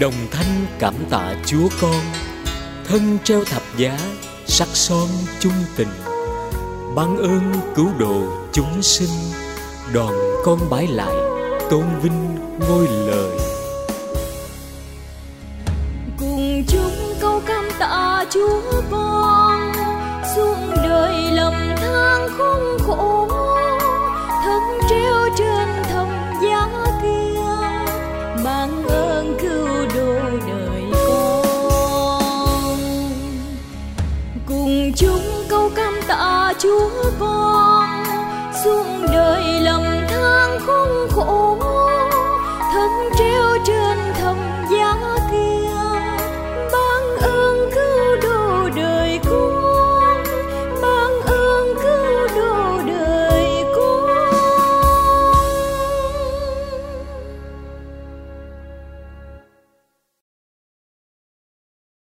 đồng thanh cảm tạ chúa con. Thân treo thập giá, sắc son chung tình. Ban ơn cứu độ chúng sinh. Đoàn con bái lại, tôn vinh ngôi lời. Cùng chúng câu cảm tạ chúa con. Suốt đời lầm than không khổ. Thân treo trên thập giá kia, mang ơn cứu cùng chúng câu cảm tạ chúa con xuống đời lầm than khốn khổ.